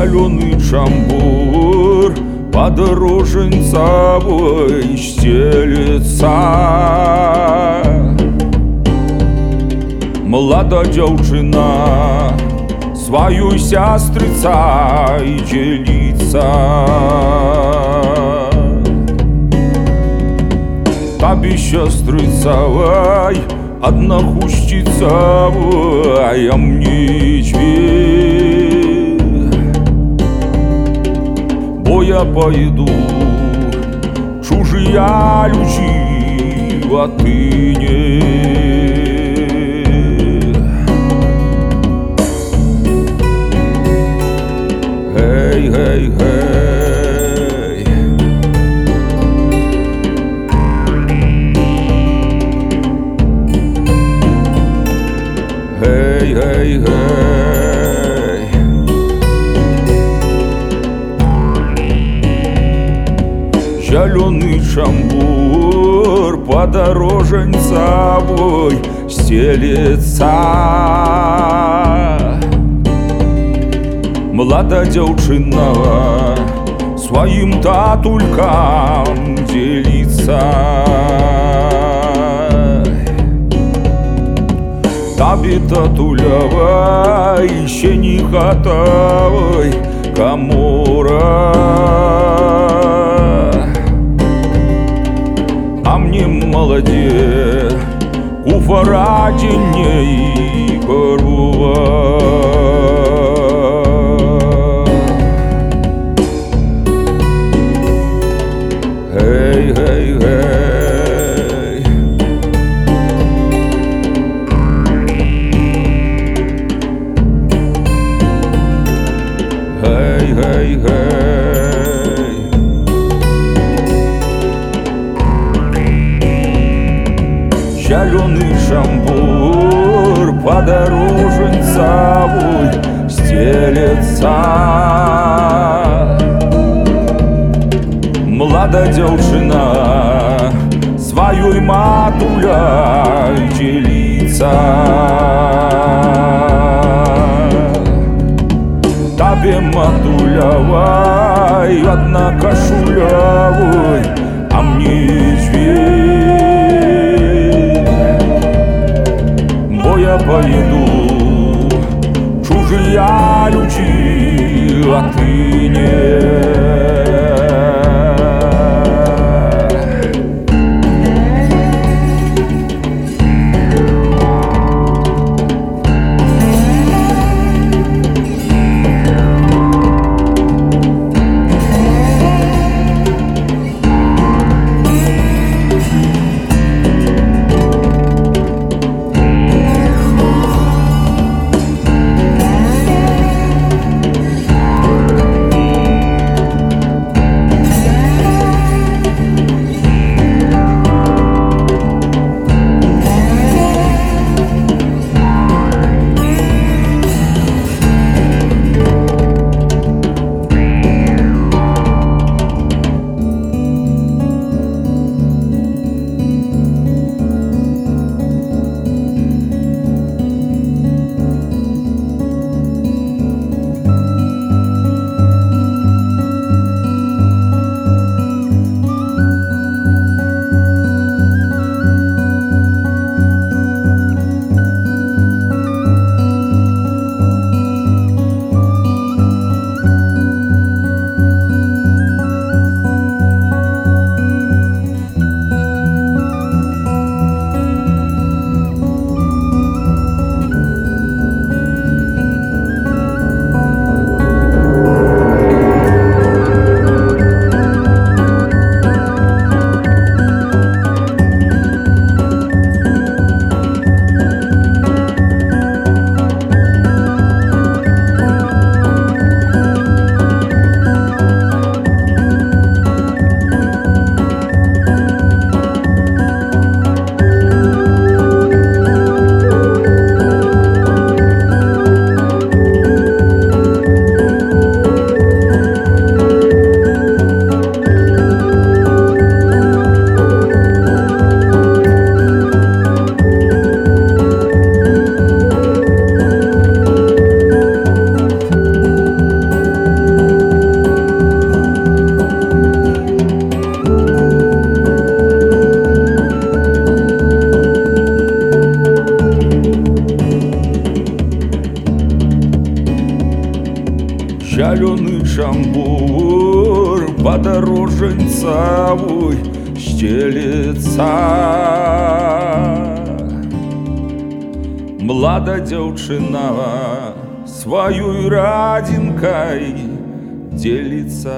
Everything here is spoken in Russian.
Зеленый чамбур подороженцавой стелится Млада дзяўчына сваю сястрыца і дзеліцца Табе сястрыцавай одна хусціцавай а мне дзве я пойду. Чужыя людзі а ты не. Гей, гей, гей. Гей, гей, шамбур подороженцавой стелется Млада дзяўчына сваім татулькам дзеліцца Табе татулявай ще не хатавай камора Мне маладе куфарадзенне і Зеленый шамбур подороженцавой стелется. Млада дзяўчына сваёй матуляй дзеліцца Табе матулявай адна кашулявой, а мне дзве ты не Зялёны шамбур падарожаньцавуй сцелецца Млада дзяўчына сваёй радзінкай дзеліцца